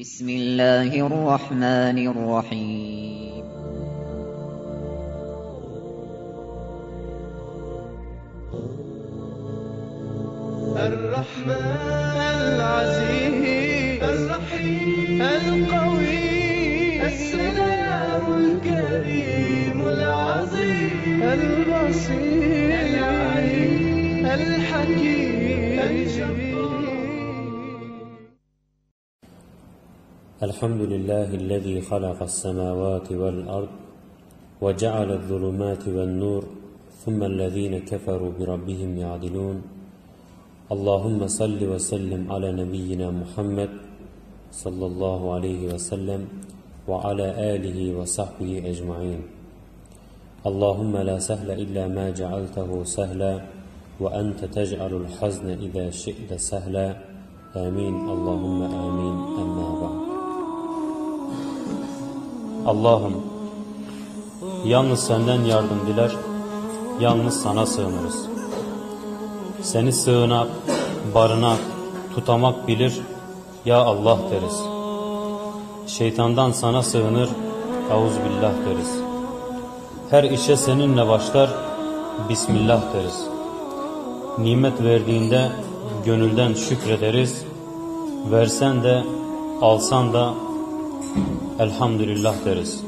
بسم الله الرحمن الرحيم. الرحمن العزيز الرحيم القوي السلام الكريم العظيم البصير العليم الحكيم الجبار الحمد لله الذي خلق السماوات والأرض وجعل الظلمات والنور ثم الذين كفروا بربهم يعدلون. اللهم صل وسلم على نبينا محمد صلى الله عليه وسلم وعلى آله وصحبه أجمعين. اللهم لا سهل إلا ما جعلته سهلا وأنت تجعل الحزن إذا شئت سهلا. آمين. اللهم آمين. أما بعد. Allah'ım yalnız senden yardım diler, yalnız sana sığınırız. Seni sığınak, barınak, tutamak bilir, ya Allah deriz. Şeytandan sana sığınır, billah deriz. Her işe seninle başlar, Bismillah deriz. Nimet verdiğinde gönülden şükrederiz, versen de alsan da elhamdülillah deriz.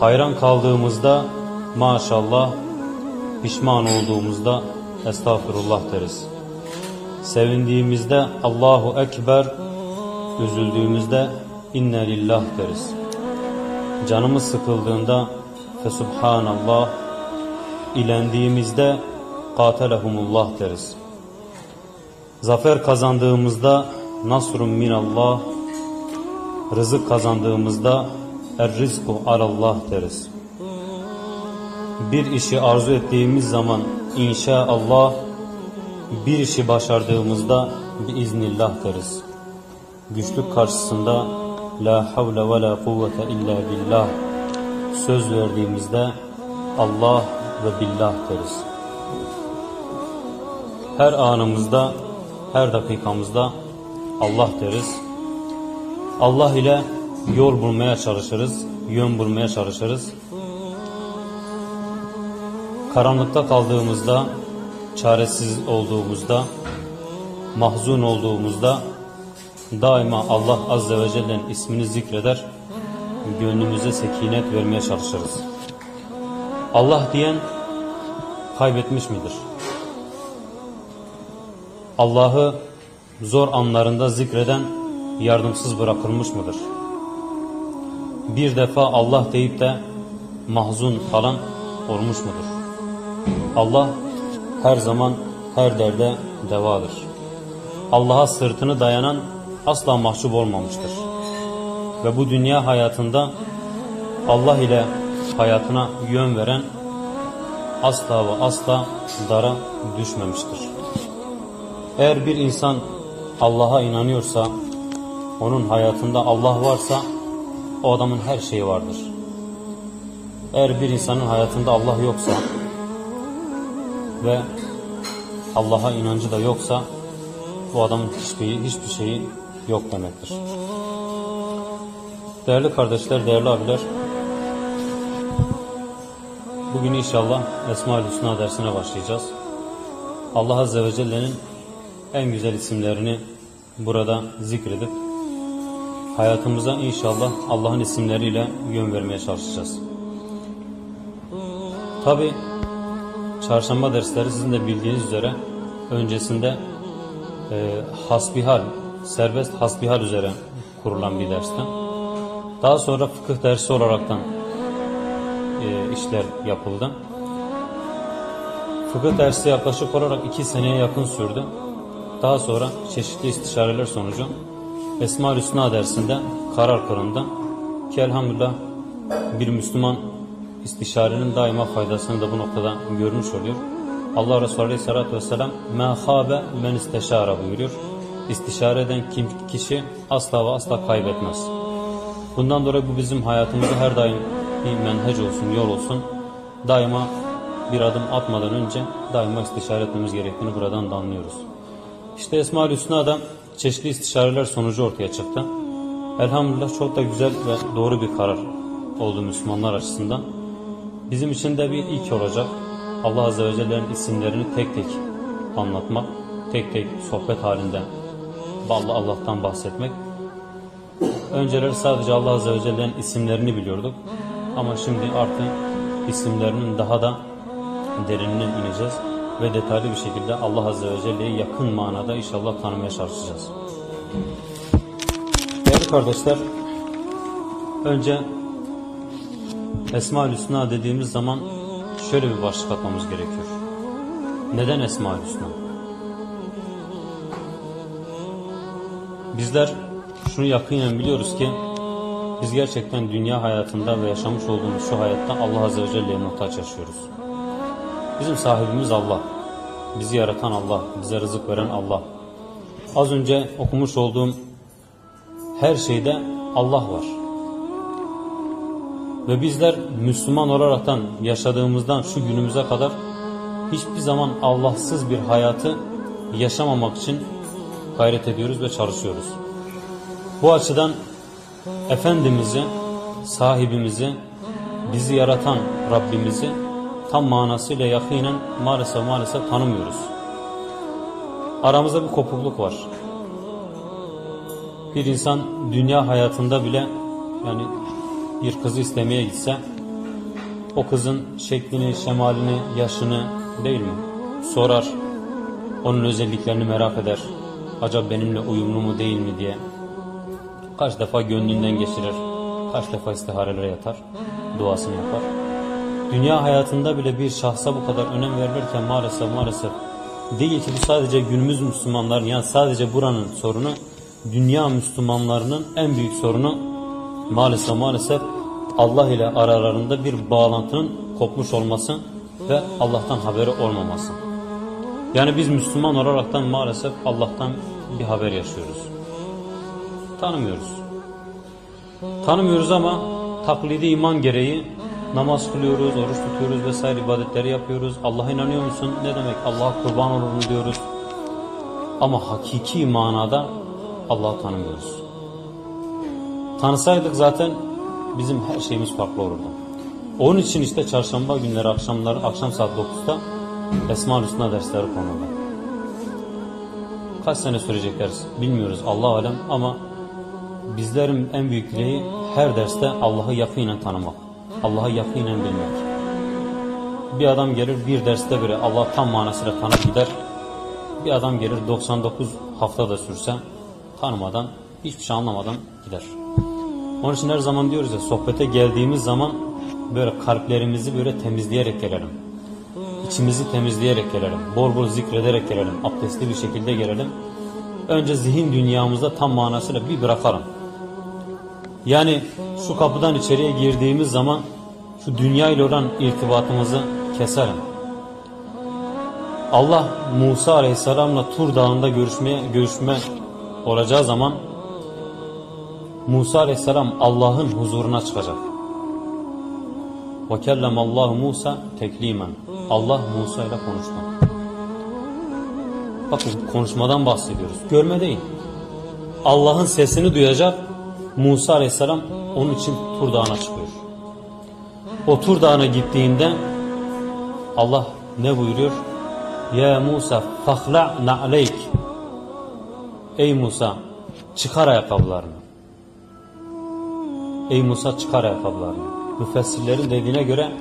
Hayran kaldığımızda maşallah, pişman olduğumuzda estağfurullah deriz. Sevindiğimizde Allahu Ekber, üzüldüğümüzde inne lillah deriz. Canımız sıkıldığında fesubhanallah, ilendiğimizde katelehumullah deriz. Zafer kazandığımızda nasrun minallah, rızık kazandığımızda er rizku alallah deriz. Bir işi arzu ettiğimiz zaman inşaallah, bir işi başardığımızda biiznillah deriz. Güçlük karşısında la havle ve la kuvvete illa billah söz verdiğimizde Allah ve billah deriz. Her anımızda, her dakikamızda Allah deriz. Allah ile yol bulmaya çalışırız, yön bulmaya çalışırız. Karanlıkta kaldığımızda, çaresiz olduğumuzda, mahzun olduğumuzda daima Allah Azze ve Celle'nin ismini zikreder, gönlümüze sekinet vermeye çalışırız. Allah diyen kaybetmiş midir? Allah'ı zor anlarında zikreden yardımsız bırakılmış mıdır? Bir defa Allah deyip de mahzun falan olmuş mudur? Allah her zaman her derde devadır. Allah'a sırtını dayanan asla mahcup olmamıştır. Ve bu dünya hayatında Allah ile hayatına yön veren asla ve asla dara düşmemiştir. Eğer bir insan Allah'a inanıyorsa, onun hayatında Allah varsa o adamın her şeyi vardır. Eğer bir insanın hayatında Allah yoksa ve Allah'a inancı da yoksa bu adamın hiçbir, hiçbir şeyi yok demektir. Değerli kardeşler, değerli abiler bugün inşallah Esma-ül Hüsna dersine başlayacağız. Allah Azze ve Celle'nin en güzel isimlerini burada zikredip hayatımıza inşallah Allah'ın isimleriyle yön vermeye çalışacağız. Tabi çarşamba dersleri sizin de bildiğiniz üzere öncesinde e, hasbihal, serbest hasbihal üzere kurulan bir dersten. Daha sonra fıkıh dersi olaraktan e, işler yapıldı. Fıkıh dersi yaklaşık olarak iki seneye yakın sürdü. Daha sonra çeşitli istişareler sonucu Esma Hüsna dersinde karar kılındı ki elhamdülillah bir Müslüman istişarenin daima faydasını da bu noktada görmüş oluyor. Allah Resulü Aleyhisselatü Vesselam mehabe men isteşara buyuruyor. İstişare eden kim, kişi asla ve asla kaybetmez. Bundan dolayı bu bizim hayatımızda her daim bir menhec olsun, yol olsun. Daima bir adım atmadan önce daima istişare etmemiz gerektiğini buradan da anlıyoruz. İşte Esma-ül Hüsna'da çeşitli istişareler sonucu ortaya çıktı. Elhamdülillah çok da güzel ve doğru bir karar oldu Müslümanlar açısından. Bizim için de bir ilk olacak. Allah Azze ve Celle'nin isimlerini tek tek anlatmak, tek tek sohbet halinde Allah Allah'tan bahsetmek. Önceleri sadece Allah Azze ve Celle'nin isimlerini biliyorduk. Ama şimdi artık isimlerinin daha da derinine ineceğiz ve detaylı bir şekilde Allah Azze ve Celle'yi yakın manada inşallah tanımaya çalışacağız. Değerli kardeşler, önce Esma-ül Hüsna dediğimiz zaman şöyle bir başlık atmamız gerekiyor. Neden Esma-ül Hüsna? Bizler şunu yakinen biliyoruz ki biz gerçekten dünya hayatında ve yaşamış olduğumuz şu hayatta Allah Azze ve Celle'ye muhtaç yaşıyoruz. Bizim sahibimiz Allah. Bizi yaratan Allah, bize rızık veren Allah. Az önce okumuş olduğum her şeyde Allah var. Ve bizler Müslüman olaraktan yaşadığımızdan şu günümüze kadar hiçbir zaman Allahsız bir hayatı yaşamamak için gayret ediyoruz ve çalışıyoruz. Bu açıdan Efendimiz'i, sahibimizi, bizi yaratan Rabbimizi tam manasıyla yakinen maalesef maalesef tanımıyoruz. Aramızda bir kopukluk var. Bir insan dünya hayatında bile yani bir kızı istemeye gitse o kızın şeklini, şemalini, yaşını değil mi? Sorar. Onun özelliklerini merak eder. Acaba benimle uyumlu mu değil mi diye. Kaç defa gönlünden geçirir. Kaç defa istiharelere yatar. Duasını yapar. Dünya hayatında bile bir şahsa bu kadar önem verilirken maalesef maalesef değil ki bu sadece günümüz Müslümanların yani sadece buranın sorunu dünya Müslümanlarının en büyük sorunu maalesef maalesef Allah ile aralarında bir bağlantının kopmuş olması ve Allah'tan haberi olmaması. Yani biz Müslüman olaraktan maalesef Allah'tan bir haber yaşıyoruz. Tanımıyoruz. Tanımıyoruz ama taklidi iman gereği namaz kılıyoruz, oruç tutuyoruz vesaire ibadetleri yapıyoruz. Allah'a inanıyor musun? Ne demek? Allah'a kurban olurum diyoruz. Ama hakiki manada Allah'ı tanımıyoruz. Tanısaydık zaten bizim her şeyimiz farklı olurdu. Onun için işte çarşamba günleri akşamları akşam saat 9'da Esma-ül Hüsna dersleri konuldu. Kaç sene sürecek ders bilmiyoruz Allah alem ama bizlerin en büyük dileği her derste Allah'ı yakinen tanımak. Allah'ı yakinen bilmek. Bir adam gelir bir derste bile Allah tam manasıyla tanır gider. Bir adam gelir 99 haftada sürse tanımadan hiçbir şey anlamadan gider. Onun için her zaman diyoruz ya sohbete geldiğimiz zaman böyle kalplerimizi böyle temizleyerek gelelim. İçimizi temizleyerek gelelim. Bol bol zikrederek gelelim. Abdestli bir şekilde gelelim. Önce zihin dünyamızda tam manasıyla bir bırakalım. Yani şu kapıdan içeriye girdiğimiz zaman şu dünya ile olan irtibatımızı keselim. Allah Musa Aleyhisselam'la Tur Dağı'nda görüşmeye görüşme olacağı zaman Musa Aleyhisselam Allah'ın huzuruna çıkacak. Ve kellemallahu Musa teklimen. Allah Musa ile konuştu. Bakın konuşmadan bahsediyoruz. Görme değil. Allah'ın sesini duyacak. Musa Aleyhisselam onun için Tur Dağı'na çıkıyor. O Tur Dağı'na gittiğinde Allah ne buyuruyor? Ya Musa fahla na'leyk. Ey Musa çıkar ayakkabılarını. Ey Musa çıkar ayakkabılarını. Müfessirlerin dediğine göre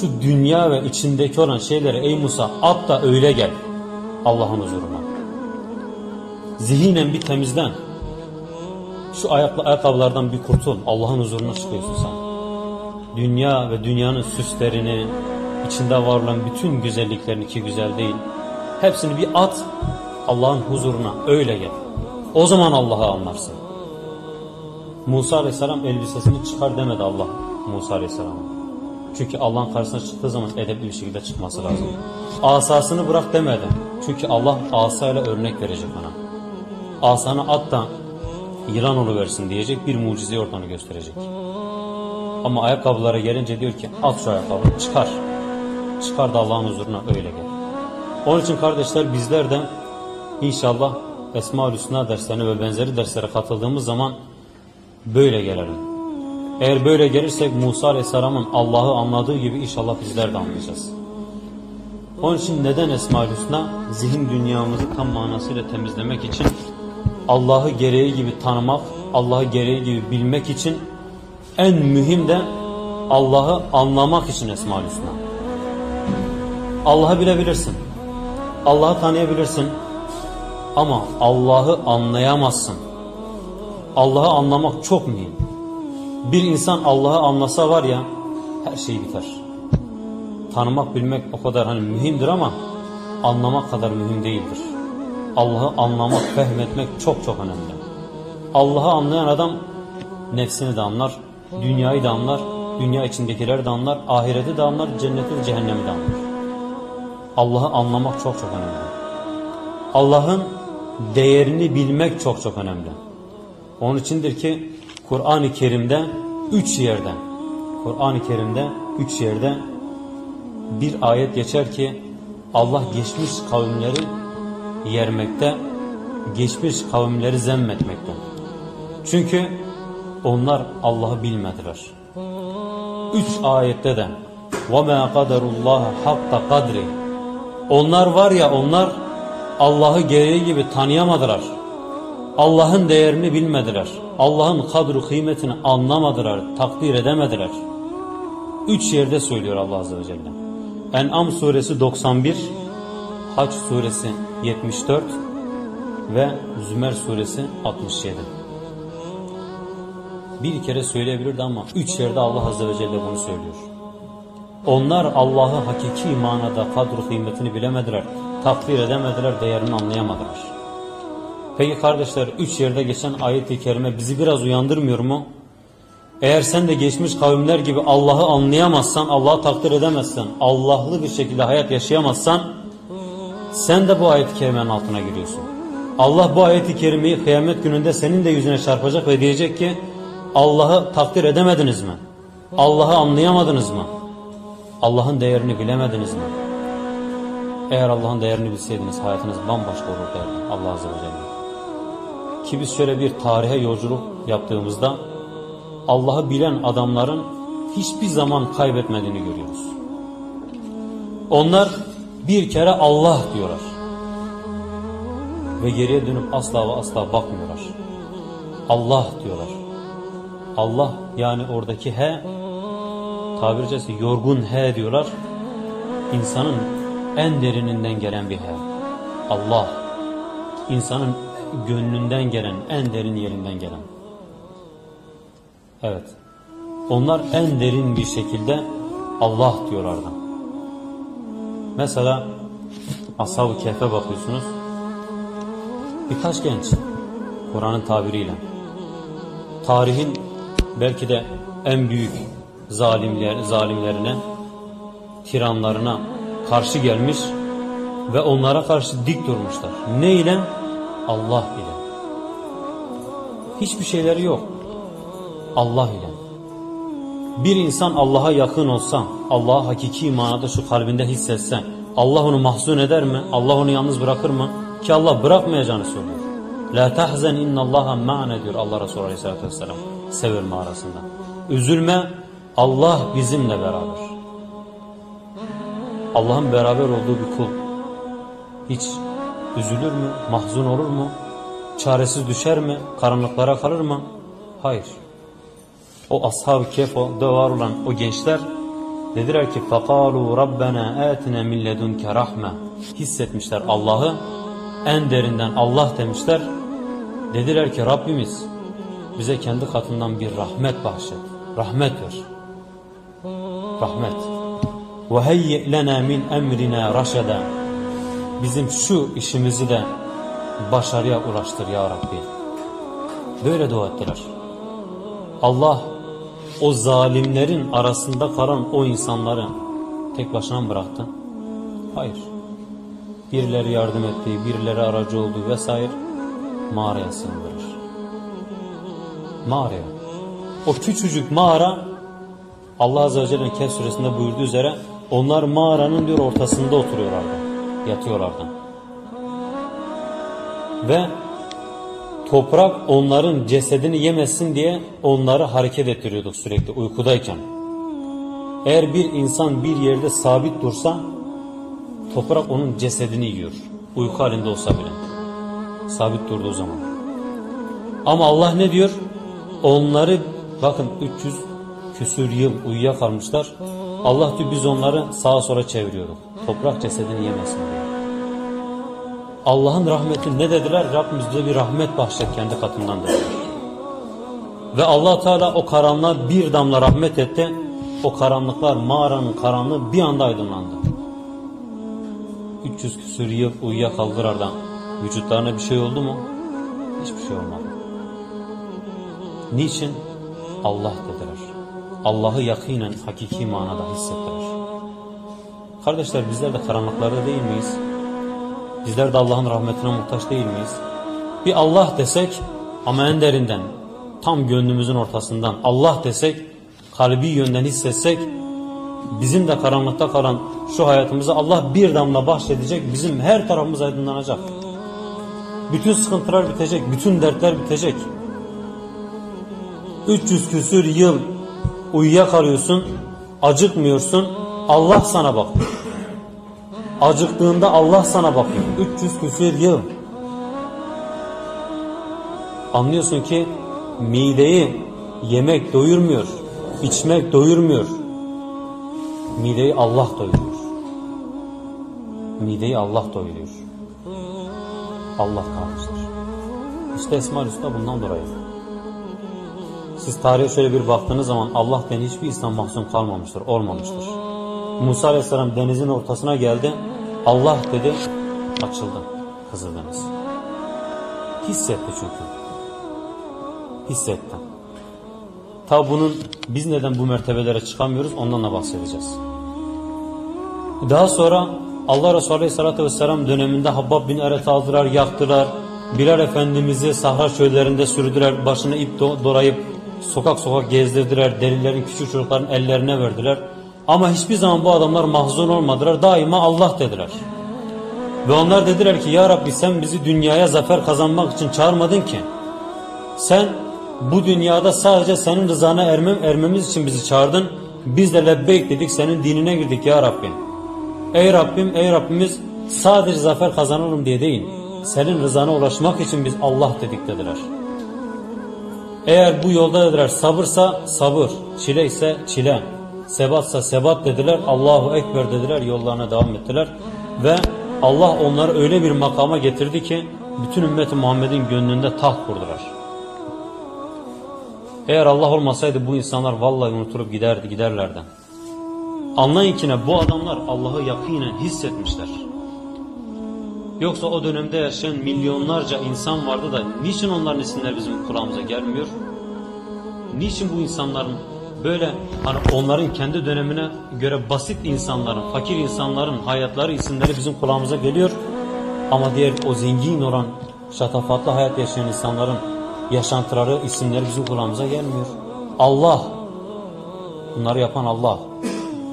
şu dünya ve içindeki olan şeyleri ey Musa at da öyle gel Allah'ın huzuruna. Zihinen bir temizlen. Şu ayaklı ayakkabılardan bir kurtul. Allah'ın huzuruna çıkıyorsun sen. Dünya ve dünyanın süslerini, içinde var olan bütün güzelliklerini ki güzel değil. Hepsini bir at Allah'ın huzuruna öyle gel. O zaman Allah'ı anlarsın. Musa Aleyhisselam elbisesini çıkar demedi Allah Musa Aleyhisselam'a. Çünkü Allah'ın karşısına çıktığı zaman edepli bir şekilde çıkması lazım. Asasını bırak demedi. Çünkü Allah asayla örnek verecek ona. Asanı at da yılan oluversin diyecek bir mucizeyi ortanı gösterecek. Ama ayakkabılara gelince diyor ki at şu ayakkabı çıkar. Çıkar da Allah'ın huzuruna öyle gel. Onun için kardeşler bizler de inşallah Esma-ül Hüsna derslerine ve benzeri derslere katıldığımız zaman böyle gelelim. Eğer böyle gelirsek Musa Aleyhisselam'ın Allah'ı anladığı gibi inşallah bizler de anlayacağız. Onun için neden Esma-ül Hüsna? Zihin dünyamızı tam manasıyla temizlemek için Allah'ı gereği gibi tanımak, Allah'ı gereği gibi bilmek için en mühim de Allah'ı anlamak için Esma-ül Hüsna. Allah'ı bilebilirsin. Allah'ı tanıyabilirsin. Ama Allah'ı anlayamazsın. Allah'ı anlamak çok mühim. Bir insan Allah'ı anlasa var ya her şey biter. Tanımak bilmek o kadar hani mühimdir ama anlamak kadar mühim değildir. Allah'ı anlamak, fehmetmek çok çok önemli. Allah'ı anlayan adam nefsini de anlar, dünyayı da anlar, dünya içindekileri de anlar, ahireti de anlar, cenneti de cehennemi de anlar. Allah'ı anlamak çok çok önemli. Allah'ın değerini bilmek çok çok önemli. Onun içindir ki Kur'an-ı Kerim'de üç yerde Kur'an-ı Kerim'de üç yerde bir ayet geçer ki Allah geçmiş kavimleri yermekte, geçmiş kavimleri zemmetmekte. Çünkü onlar Allah'ı bilmediler. Üç ayette de وَمَا قَدَرُ اللّٰهَ حَقَّ قَدْرِ Onlar var ya onlar Allah'ı gereği gibi tanıyamadılar. Allah'ın değerini bilmediler. Allah'ın kadru kıymetini anlamadılar, takdir edemediler. Üç yerde söylüyor Allah Azze ve Celle. En'am suresi 91, Haç suresi 74 ve Zümer suresi 67. Bir kere söyleyebilirdi ama üç yerde Allah Azze ve Celle bunu söylüyor. Onlar Allah'ı hakiki manada kadru kıymetini bilemediler, takdir edemediler, değerini anlayamadılar. Peki kardeşler üç yerde geçen ayet-i kerime bizi biraz uyandırmıyor mu? Eğer sen de geçmiş kavimler gibi Allah'ı anlayamazsan, Allah'ı takdir edemezsen, Allah'lı bir şekilde hayat yaşayamazsan sen de bu ayet-i kerimenin altına giriyorsun. Allah bu ayet-i kerimeyi kıyamet gününde senin de yüzüne çarpacak ve diyecek ki Allah'ı takdir edemediniz mi? Allah'ı anlayamadınız mı? Allah'ın değerini bilemediniz mi? Eğer Allah'ın değerini bilseydiniz hayatınız bambaşka olur derdi Allah Azze ve Celle. Ki biz şöyle bir tarihe yolculuk yaptığımızda Allah'ı bilen adamların hiçbir zaman kaybetmediğini görüyoruz. Onlar bir kere Allah diyorlar. Ve geriye dönüp asla ve asla bakmıyorlar. Allah diyorlar. Allah yani oradaki he tabiri yorgun he diyorlar. İnsanın en derininden gelen bir he. Allah. insanın gönlünden gelen, en derin yerinden gelen. Evet. Onlar en derin bir şekilde Allah diyorlardı. Mesela Ashab-ı Kehf'e bakıyorsunuz. Birkaç genç Kur'an'ın tabiriyle tarihin belki de en büyük zalimler, zalimlerine tiranlarına karşı gelmiş ve onlara karşı dik durmuşlar. Ne ile? Allah ile. Hiçbir şeyleri yok. Allah ile. Bir insan Allah'a yakın olsa, Allah'a hakiki manada şu kalbinde hissetse, Allah onu mahzun eder mi? Allah onu yalnız bırakır mı? Ki Allah bırakmayacağını söylüyor. La tahzen innallaha ma'ne diyor Allah Resulü Aleyhisselatü Vesselam Sevir mağarasında. Üzülme Allah bizimle beraber. Allah'ın beraber olduğu bir kul hiç üzülür mü? Mahzun olur mu? Çaresiz düşer mi? Karanlıklara kalır mı? Hayır o ashab-ı kef'de var olan o gençler dediler ki fakalu rabbena atina min ledunke rahme hissetmişler Allah'ı. En derinden Allah demişler. Dediler ki Rabbimiz bize kendi katından bir rahmet bahşet. Rahmet ver rahmet. Ve heyye lena min emrina raşada. Bizim şu işimizi de başarıya ulaştır ya Rabbi. Böyle dua ettiler. Allah o zalimlerin arasında kalan o insanları tek başına mı bıraktı? Hayır. Birileri yardım ettiği, birileri aracı olduğu vesaire mağaraya sığındırır. Mağaraya. O küçücük mağara Allah Azze ve Celle'nin Kehf suresinde buyurduğu üzere onlar mağaranın diyor ortasında oturuyorlardı. Yatıyorlardı. Ve toprak onların cesedini yemesin diye onları hareket ettiriyorduk sürekli uykudayken. Eğer bir insan bir yerde sabit dursa toprak onun cesedini yiyor. Uyku halinde olsa bile. Sabit durduğu zaman. Ama Allah ne diyor? Onları bakın 300 küsür yıl uyuyakalmışlar. Allah diyor biz onları sağa sola çeviriyorduk. Toprak cesedini yemesin diye. Allah'ın rahmeti ne dediler? Rabbimiz bize bir rahmet bahşet kendi katından dediler. Ve allah Teala o karanlığa bir damla rahmet etti. O karanlıklar mağaranın karanlığı bir anda aydınlandı. 300 küsür yıl uyuyakaldılar vücutlarına bir şey oldu mu? Hiçbir şey olmadı. Niçin? Allah dediler. Allah'ı yakinen hakiki manada hissettiler. Kardeşler bizler de karanlıklarda değil miyiz? Bizler de Allah'ın rahmetine muhtaç değil miyiz? Bir Allah desek ama en derinden, tam gönlümüzün ortasından Allah desek, kalbi yönden hissetsek, bizim de karanlıkta kalan şu hayatımıza Allah bir damla bahşedecek, bizim her tarafımız aydınlanacak. Bütün sıkıntılar bitecek, bütün dertler bitecek. 300 küsür yıl uyuyakalıyorsun, acıkmıyorsun, Allah sana bakıyor. Acıktığında Allah sana bakıyor. 300 küsür yıl. Anlıyorsun ki mideyi yemek doyurmuyor, içmek doyurmuyor. Mideyi Allah doyuruyor. Mideyi Allah doyuruyor. Allah kardeşler. İşte Esma Hüsna bundan dolayı. Siz tarihe şöyle bir baktığınız zaman Allah'tan hiçbir insan mahzun kalmamıştır, olmamıştır. Musa Aleyhisselam denizin ortasına geldi. Allah dedi, açıldı Kızıldeniz. Hissetti çünkü. Hissetti. Ta bunun biz neden bu mertebelere çıkamıyoruz ondan da bahsedeceğiz. Daha sonra Allah Resulü Aleyhisselatü Vesselam döneminde Habbab bin Eret aldılar, yaktılar. Bilal Efendimiz'i sahra çöllerinde sürdüler, başına ip do dolayıp sokak sokak gezdirdiler, delilerin küçük çocukların ellerine verdiler. Ama hiçbir zaman bu adamlar mahzun olmadılar, daima Allah dediler. Ve onlar dediler ki ya Rabbi sen bizi dünyaya zafer kazanmak için çağırmadın ki. Sen bu dünyada sadece senin rızana ermem, ermemiz için bizi çağırdın. Biz de lebbeyk dedik senin dinine girdik ya Rabbi. Ey Rabbim ey Rabbimiz sadece zafer kazanalım diye değil. Senin rızana ulaşmak için biz Allah dedik dediler. Eğer bu yolda dediler sabırsa sabır, çile ise çile, sebatsa sebat dediler. Allahu Ekber dediler yollarına devam ettiler. Ve Allah onları öyle bir makama getirdi ki bütün ümmeti Muhammed'in gönlünde taht kurdular. Eğer Allah olmasaydı bu insanlar vallahi unutulup giderdi giderlerdi. Anlayın ki ne bu adamlar Allah'ı yakinen hissetmişler. Yoksa o dönemde yaşayan milyonlarca insan vardı da niçin onların isimleri bizim kulağımıza gelmiyor? Niçin bu insanların böyle hani onların kendi dönemine göre basit insanların, fakir insanların hayatları isimleri bizim kulağımıza geliyor. Ama diğer o zengin olan şatafatlı hayat yaşayan insanların yaşantıları, isimleri bizim kulağımıza gelmiyor. Allah, bunları yapan Allah.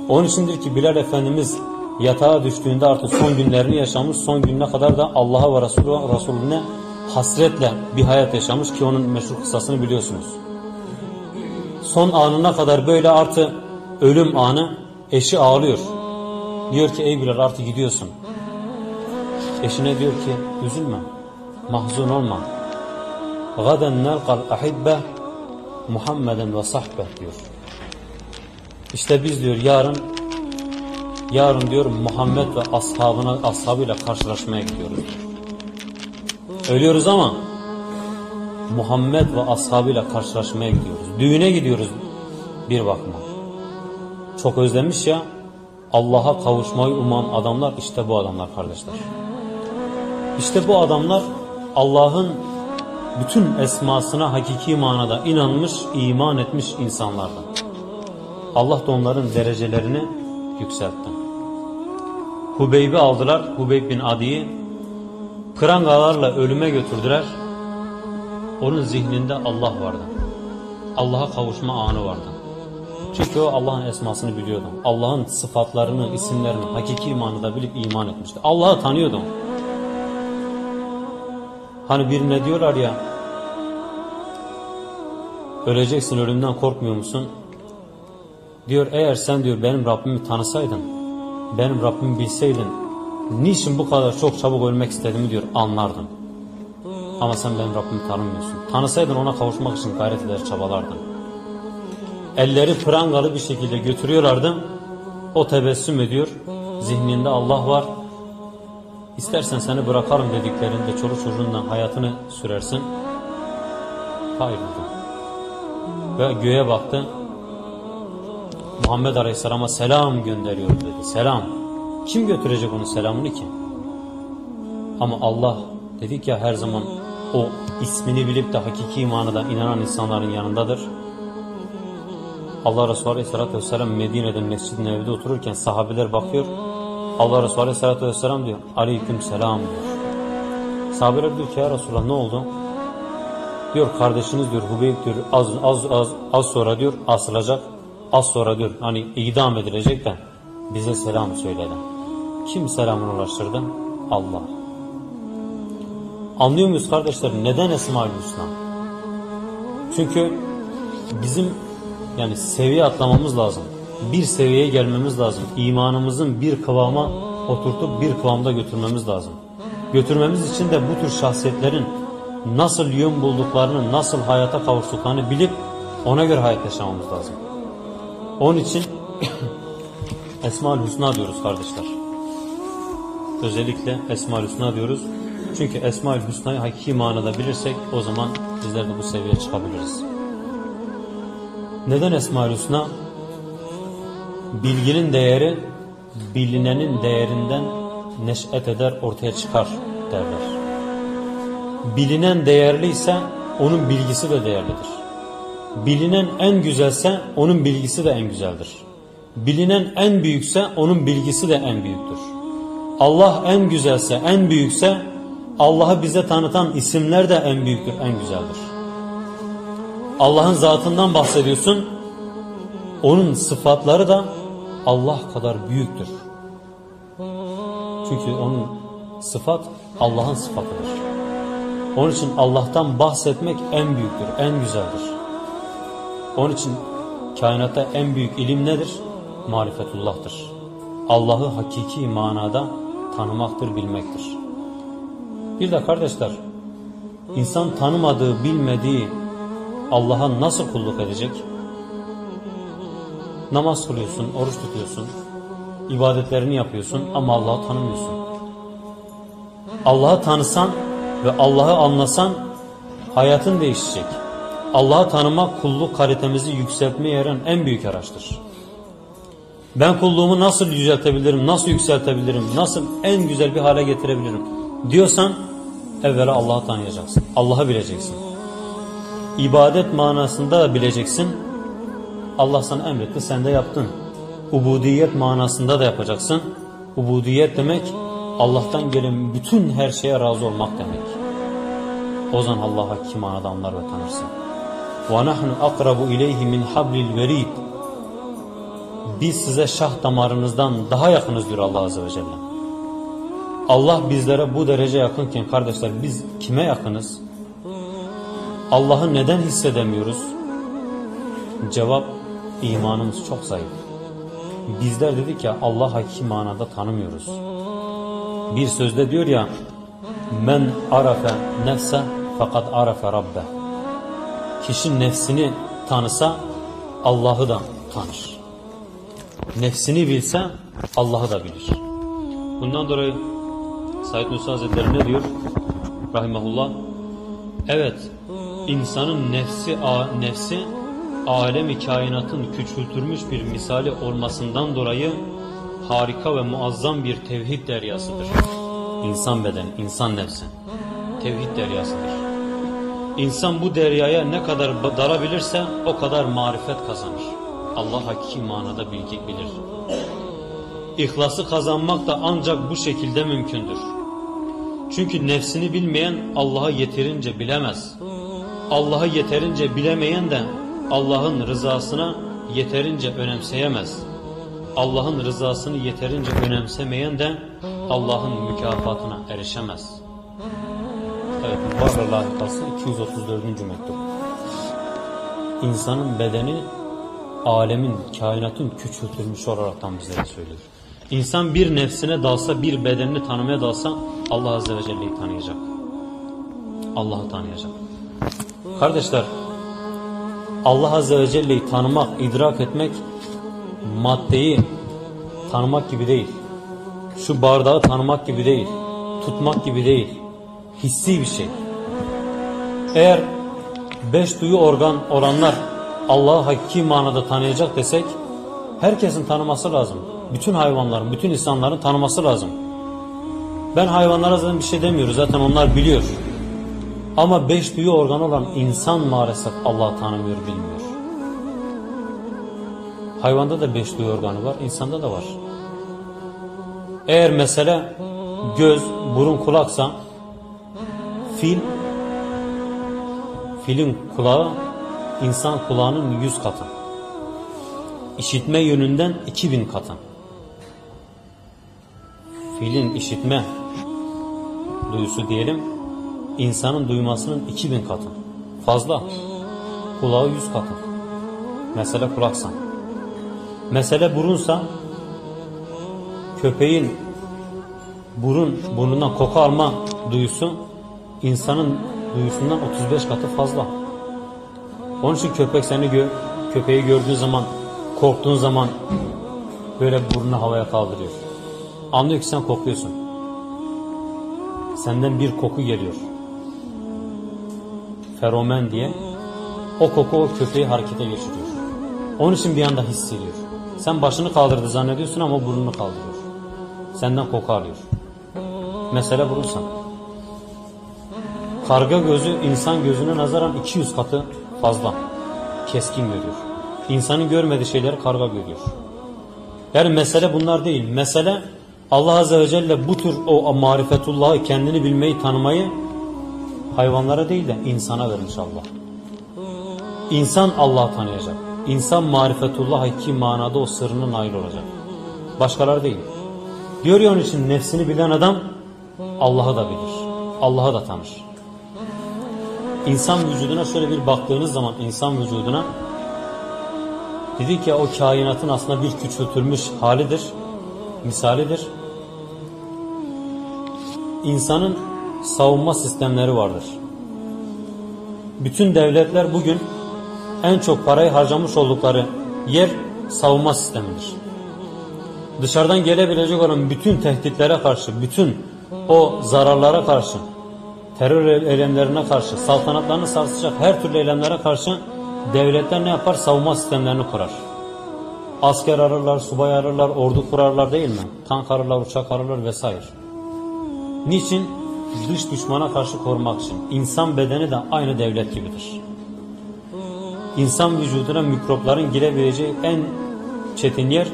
Onun içindir ki Bilal Efendimiz yatağa düştüğünde artık son günlerini yaşamış, son gününe kadar da Allah'a ve Resulü, Resulüne hasretle bir hayat yaşamış ki onun meşhur kıssasını biliyorsunuz. Son anına kadar böyle artı ölüm anı eşi ağlıyor. Diyor ki ey Bilal artık gidiyorsun. Eşine diyor ki üzülme, mahzun olma. Gaden nelkal ahibbe Muhammeden ve sahbe diyor. İşte biz diyor yarın yarın diyor Muhammed ve ashabına ashabıyla karşılaşmaya gidiyoruz. Ölüyoruz ama Muhammed ve ashabıyla karşılaşmaya gidiyoruz. Düğüne gidiyoruz bir bakma. Çok özlemiş ya Allah'a kavuşmayı uman adamlar işte bu adamlar kardeşler. İşte bu adamlar Allah'ın bütün esmasına hakiki manada inanmış, iman etmiş insanlardan. Allah da onların derecelerini yükseltti. Hubeyb'i aldılar, Hubeyb bin Adi'yi prangalarla ölüme götürdüler. Onun zihninde Allah vardı. Allah'a kavuşma anı vardı. Çünkü o Allah'ın esmasını biliyordu. Allah'ın sıfatlarını, isimlerini, hakiki manada bilip iman etmişti. Allah'ı tanıyordu. Hani birine diyorlar ya Öleceksin ölümden korkmuyor musun? Diyor eğer sen diyor benim Rabbimi tanısaydın, benim Rabbimi bilseydin, niçin bu kadar çok çabuk ölmek istediğimi diyor anlardın. Ama sen benim Rabbimi tanımıyorsun. Tanısaydın ona kavuşmak için gayret eder çabalardın. Elleri prangalı bir şekilde götürüyorlardı. O tebessüm ediyor. Zihninde Allah var. İstersen seni bırakarım dediklerinde çoluk çocuğundan hayatını sürersin. Hayır dedi. Ve göğe baktı. Muhammed Aleyhisselam'a selam gönderiyor dedi. Selam. Kim götürecek onun selamını ki? Ama Allah dedik ya her zaman o ismini bilip de hakiki manada inanan insanların yanındadır. Allah Resulü Aleyhisselatü Vesselam Medine'de Mescid-i Nebevi'de otururken sahabeler bakıyor. Allah Resulü Aleyhisselatü Vesselam diyor. Aleyküm selam diyor. Sahabeler diyor ki ya Resulullah ne oldu? Diyor kardeşiniz diyor Hubeyb diyor az, az, az, az sonra diyor asılacak. Az sonra diyor hani idam edilecek de bize selam söyledi. Kim selamını ulaştırdı? Allah. Anlıyor muyuz kardeşler? Neden Esma-ül Hüsna? Çünkü bizim yani seviye atlamamız lazım. Bir seviyeye gelmemiz lazım. İmanımızın bir kıvama oturtup bir kıvamda götürmemiz lazım. Götürmemiz için de bu tür şahsiyetlerin nasıl yön bulduklarını, nasıl hayata kavuştuklarını bilip ona göre hayat yaşamamız lazım. Onun için Esma-ül Hüsna diyoruz kardeşler. Özellikle Esma-ül Hüsna diyoruz. Çünkü Esma-ül Hüsna'yı hakiki manada bilirsek o zaman bizler de bu seviyeye çıkabiliriz. Neden Esma-ül Hüsna? Bilginin değeri bilinenin değerinden neş'et eder, ortaya çıkar derler. Bilinen değerliyse onun bilgisi de değerlidir. Bilinen en güzelse onun bilgisi de en güzeldir. Bilinen en büyükse onun bilgisi de en büyüktür. Allah en güzelse, en büyükse Allah'ı bize tanıtan isimler de en büyüktür, en güzeldir. Allah'ın zatından bahsediyorsun. Onun sıfatları da Allah kadar büyüktür. Çünkü onun sıfat Allah'ın sıfatıdır. Onun için Allah'tan bahsetmek en büyüktür, en güzeldir. Onun için kainatta en büyük ilim nedir? Marifetullah'tır. Allah'ı hakiki manada tanımaktır, bilmektir. Bir de kardeşler, insan tanımadığı, bilmediği Allah'a nasıl kulluk edecek? Namaz kılıyorsun, oruç tutuyorsun, ibadetlerini yapıyorsun ama Allah'ı tanımıyorsun. Allah'ı tanısan ve Allah'ı anlasan hayatın değişecek. Allah'ı tanımak kulluk kalitemizi yükseltmeye yarayan en büyük araçtır. Ben kulluğumu nasıl yüceltebilirim, nasıl yükseltebilirim, nasıl en güzel bir hale getirebilirim diyorsan evvela Allah'ı tanıyacaksın. Allah'ı bileceksin. İbadet manasında da bileceksin. Allah sana emretti, sen de yaptın. Ubudiyet manasında da yapacaksın. Ubudiyet demek Allah'tan gelen bütün her şeye razı olmak demek. O zaman Allah'a kim manada anlar ve tanırsın. وَنَحْنُ أَقْرَبُ اِلَيْهِ مِنْ حَبْلِ الْوَرِيدِ Biz size şah damarınızdan daha yakınız diyor Allah Azze ve Celle. Allah bizlere bu derece yakınken kardeşler biz kime yakınız? Allah'ı neden hissedemiyoruz? Cevap imanımız çok zayıf. Bizler dedik ya Allah hakiki manada tanımıyoruz. Bir sözde diyor ya men arafe nefse fakat arafe rabbe. Kişi nefsini tanısa Allah'ı da tanır. Nefsini bilse Allah'ı da bilir. Bundan dolayı Said Nursi Hazretleri ne diyor? Rahimahullah. Evet, insanın nefsi nefsi alemi kainatın küçültülmüş bir misali olmasından dolayı harika ve muazzam bir tevhid deryasıdır. İnsan bedeni, insan nefsi. Tevhid deryasıdır. İnsan bu deryaya ne kadar darabilirse o kadar marifet kazanır. Allah hakiki manada bilgi bilir. İhlası kazanmak da ancak bu şekilde mümkündür. Çünkü nefsini bilmeyen Allah'ı yeterince bilemez. Allah'ı yeterince bilemeyen de Allah'ın rızasına yeterince önemseyemez. Allah'ın rızasını yeterince önemsemeyen de Allah'ın mükafatına erişemez. Evet, Mübarra Lahikası 234. mektup. insanın bedeni alemin, kainatın küçültülmüş olaraktan bize söylüyor. İnsan bir nefsine dalsa, bir bedenini tanımaya dalsa Allah Azze ve Celle'yi tanıyacak. Allah'ı tanıyacak. Kardeşler, Allah Azze ve Celle'yi tanımak, idrak etmek maddeyi tanımak gibi değil. Şu bardağı tanımak gibi değil. Tutmak gibi değil. Hissi bir şey. Eğer beş duyu organ olanlar Allah'ı hakiki manada tanıyacak desek herkesin tanıması lazım. Bütün hayvanların, bütün insanların tanıması lazım. Ben hayvanlara zaten bir şey demiyorum. Zaten onlar biliyor. Ama beş duyu organı olan insan maalesef Allah'ı tanımıyor, bilmiyor. Hayvanda da beş duyu organı var, insanda da var. Eğer mesele göz, burun, kulaksa fil filin kulağı insan kulağının yüz katı. İşitme yönünden iki bin katı. Filin işitme duyusu diyelim insanın duymasının iki bin katı. Fazla. Kulağı yüz katı. Mesele kulaksa. Mesele burunsa köpeğin burun burnundan koku alma duyusu insanın duyusundan 35 katı fazla. Onun için köpek seni gö köpeği gördüğün zaman korktuğun zaman böyle burnunu havaya kaldırıyor. Anlıyor ki sen kokuyorsun. Senden bir koku geliyor. Feromen diye. O koku o köpeği harekete geçiriyor. Onun için bir anda hissediyor. Sen başını kaldırdı zannediyorsun ama burnunu kaldırıyor. Senden koku alıyor. Mesele burunsan. Karga gözü insan gözüne nazaran 200 katı fazla. Keskin görüyor. İnsanın görmediği şeyleri karga görüyor. Yani mesele bunlar değil. Mesele Allah Azze ve Celle bu tür o marifetullahı kendini bilmeyi tanımayı hayvanlara değil de insana vermiş Allah. İnsan Allah'ı tanıyacak. İnsan marifetullah iki manada o sırrına nail olacak. Başkaları değil. Diyor onun için nefsini bilen adam Allah'ı da bilir. Allah'ı da tanır. İnsan vücuduna şöyle bir baktığınız zaman insan vücuduna dedik ya o kainatın aslında bir küçültülmüş halidir, misalidir. İnsanın savunma sistemleri vardır. Bütün devletler bugün en çok parayı harcamış oldukları yer savunma sistemidir. Dışarıdan gelebilecek olan bütün tehditlere karşı, bütün o zararlara karşı, terör eylemlerine karşı, saltanatlarını sarsacak her türlü eylemlere karşı devletler ne yapar? Savunma sistemlerini kurar. Asker ararlar, subay ararlar, ordu kurarlar değil mi? Tank ararlar, uçak ararlar vesaire. Niçin? Dış düşmana karşı korumak için. İnsan bedeni de aynı devlet gibidir. İnsan vücuduna mikropların girebileceği en çetin yer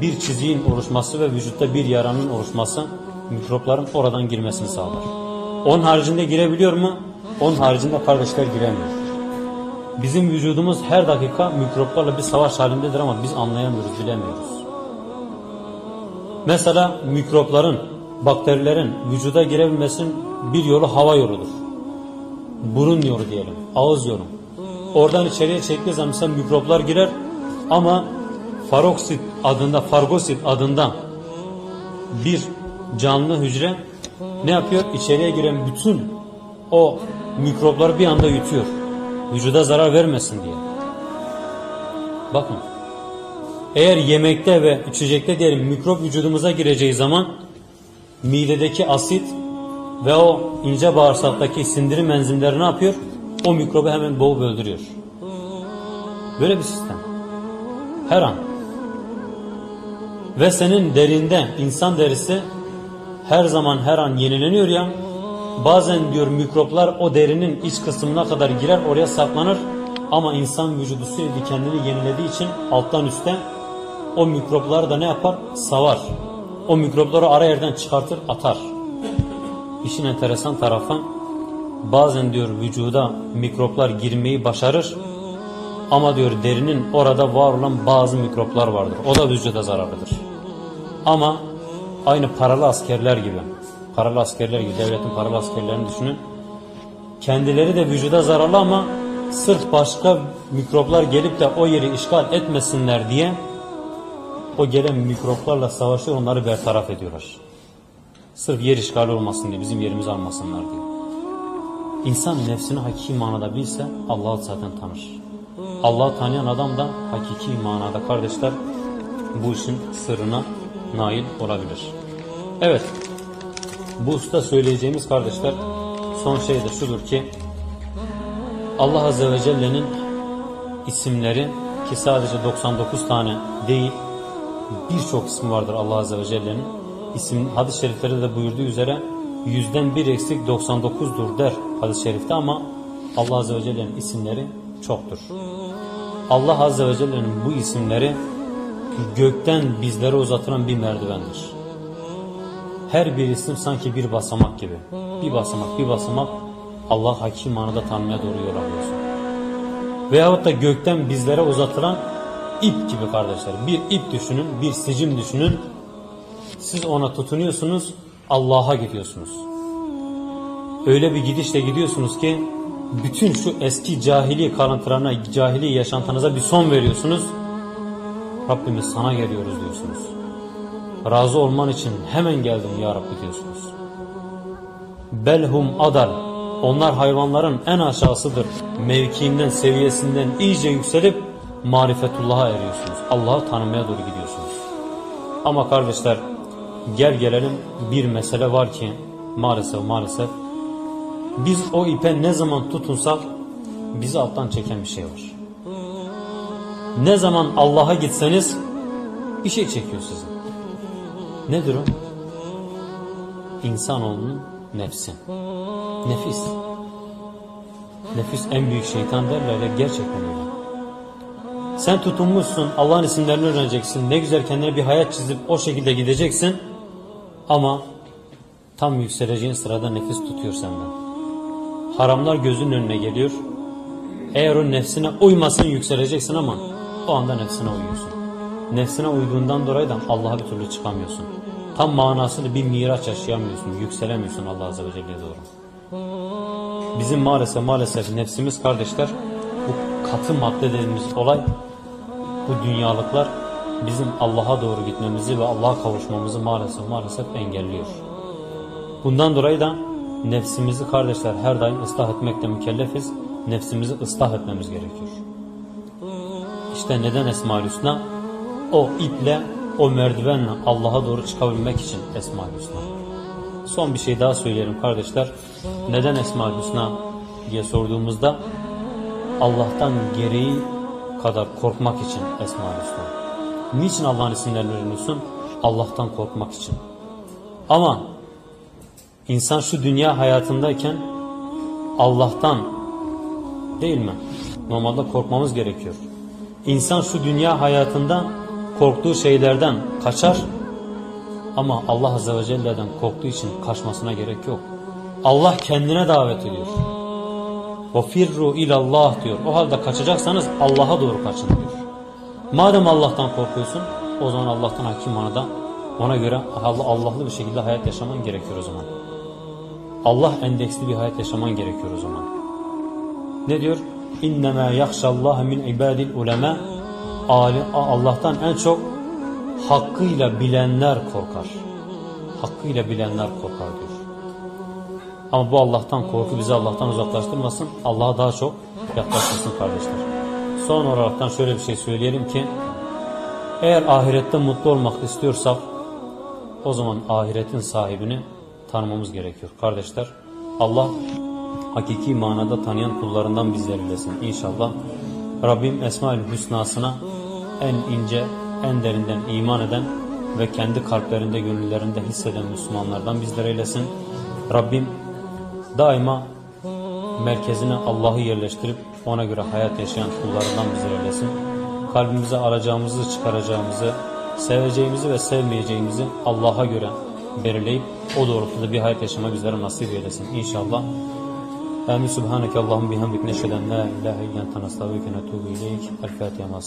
bir çiziğin oluşması ve vücutta bir yaranın oluşması mikropların oradan girmesini sağlar. Onun haricinde girebiliyor mu? Onun haricinde kardeşler giremiyor. Bizim vücudumuz her dakika mikroplarla bir savaş halindedir ama biz anlayamıyoruz, bilemiyoruz. Mesela mikropların, bakterilerin vücuda girebilmesinin bir yolu hava yoludur. Burun yolu diyelim, ağız yolu. Oradan içeriye çektiği zaman mesela mikroplar girer ama faroksit adında, fargosit adında bir canlı hücre ne yapıyor? İçeriye giren bütün o mikropları bir anda yutuyor. Vücuda zarar vermesin diye. Bakın. Eğer yemekte ve içecekte diyelim mikrop vücudumuza gireceği zaman midedeki asit ve o ince bağırsaktaki sindirim enzimleri ne yapıyor? O mikrobu hemen boğup öldürüyor. Böyle bir sistem. Her an. Ve senin derinde insan derisi her zaman her an yenileniyor ya. Bazen diyor mikroplar o derinin iç kısmına kadar girer oraya saklanır. Ama insan vücudu sürekli kendini yenilediği için alttan üstte o mikropları da ne yapar? Savar. O mikropları ara yerden çıkartır atar. İşin enteresan tarafı bazen diyor vücuda mikroplar girmeyi başarır. Ama diyor derinin orada var olan bazı mikroplar vardır. O da vücuda zararlıdır. Ama aynı paralı askerler gibi. Paralı askerler gibi devletin paralı askerlerini düşünün. Kendileri de vücuda zararlı ama sırf başka mikroplar gelip de o yeri işgal etmesinler diye o gelen mikroplarla savaşıyor onları bertaraf ediyorlar. Sırf yer işgali olmasın diye bizim yerimizi almasınlar diye. İnsan nefsini hakiki manada bilse Allah'ı zaten tanır. Allah'ı tanıyan adam da hakiki manada kardeşler bu işin sırrına nail olabilir. Evet bu usta söyleyeceğimiz kardeşler son şey de şudur ki Allah Azze ve Celle'nin isimleri ki sadece 99 tane değil birçok ismi vardır Allah Azze ve Celle'nin. İsim, hadis-i şeriflerde de buyurduğu üzere yüzden bir eksik 99'dur der hadis-i şerifte ama Allah Azze ve Celle'nin isimleri çoktur. Allah Azze ve Celle'nin bu isimleri gökten bizlere uzatılan bir merdivendir. Her bir isim sanki bir basamak gibi. Bir basamak bir basamak Allah hakiki manada tanımaya doğru yol alıyorsun. Veyahut da gökten bizlere uzatılan ip gibi kardeşler. Bir ip düşünün, bir sicim düşünün. Siz ona tutunuyorsunuz, Allah'a gidiyorsunuz. Öyle bir gidişle gidiyorsunuz ki bütün şu eski cahili kalıntılarına, cahili yaşantınıza bir son veriyorsunuz. Rabbimiz sana geliyoruz diyorsunuz. Razı olman için hemen geldim ya Rabbi diyorsunuz. Belhum adal. Onlar hayvanların en aşağısıdır. Mevkiinden, seviyesinden iyice yükselip marifetullah'a eriyorsunuz. Allah'ı tanımaya doğru gidiyorsunuz. Ama kardeşler gel gelelim bir mesele var ki maalesef maalesef biz o ipe ne zaman tutunsak bizi alttan çeken bir şey var. Ne zaman Allah'a gitseniz bir şey çekiyor sizi. Nedir o? İnsanoğlunun nefsi. Nefis. Nefis en büyük şeytan derler ya gerçekten öyle. Sen tutunmuşsun Allah'ın isimlerini öğreneceksin. Ne güzel kendine bir hayat çizip o şekilde gideceksin. Ama tam yükseleceğin sırada nefis tutuyor senden. Haramlar gözünün önüne geliyor. Eğer o nefsine uymasın yükseleceksin ama o anda nefsine uyuyorsun. Nefsine uyduğundan dolayı da Allah'a bir türlü çıkamıyorsun. Tam manasını bir miraç yaşayamıyorsun. Yükselemiyorsun Allah Azze ve Celle'ye doğru. Bizim maalesef maalesef nefsimiz kardeşler bu katı madde dediğimiz olay bu dünyalıklar bizim Allah'a doğru gitmemizi ve Allah'a kavuşmamızı maalesef maalesef engelliyor. Bundan dolayı da nefsimizi kardeşler her daim ıslah etmekle mükellefiz. Nefsimizi ıslah etmemiz gerekiyor. İşte neden Esma-ül Hüsna? O iple, o merdivenle Allah'a doğru çıkabilmek için Esma-ül Hüsna. Son bir şey daha söyleyelim kardeşler. Neden Esma-ül Hüsna diye sorduğumuzda Allah'tan gereği kadar korkmak için Esma-ül Hüsna. Niçin Allah'ın isimlerini öğreniyorsun? Allah'tan korkmak için. Ama insan şu dünya hayatındayken Allah'tan değil mi? Normalde korkmamız gerekiyor. İnsan şu dünya hayatında korktuğu şeylerden kaçar ama Allah Azze ve Celle'den korktuğu için kaçmasına gerek yok. Allah kendine davet ediyor. وَفِرُّ ilallah diyor. O halde kaçacaksanız Allah'a doğru kaçın diyor. Madem Allah'tan korkuyorsun o zaman Allah'tan hakim manada ona göre Allah'lı bir şekilde hayat yaşaman gerekiyor o zaman. Allah endeksli bir hayat yaşaman gerekiyor o zaman. Ne diyor? İnnemâ yakşallâhe min ibadil ulema Allah'tan en çok hakkıyla bilenler korkar. Hakkıyla bilenler korkar diyor. Ama bu Allah'tan korku bizi Allah'tan uzaklaştırmasın. Allah'a daha çok yaklaştırsın kardeşler. Son olaraktan şöyle bir şey söyleyelim ki eğer ahirette mutlu olmak istiyorsak o zaman ahiretin sahibini tanımamız gerekiyor. Kardeşler Allah hakiki manada tanıyan kullarından bizleri eylesin. İnşallah Rabbim Esma-ül Hüsna'sına en ince, en derinden iman eden ve kendi kalplerinde, gönüllerinde hisseden Müslümanlardan bizleri eylesin. Rabbim daima merkezine Allah'ı yerleştirip ona göre hayat yaşayan kullarından bizleri eylesin. Kalbimize alacağımızı, çıkaracağımızı, seveceğimizi ve sevmeyeceğimizi Allah'a göre belirleyip o doğrultuda bir hayat yaşama bizlere nasip eylesin inşallah. Amin. Subhaneke Allahum bihamdik neşheden la ilahe illen tanastağvike netubu ileyk. El Fatiha.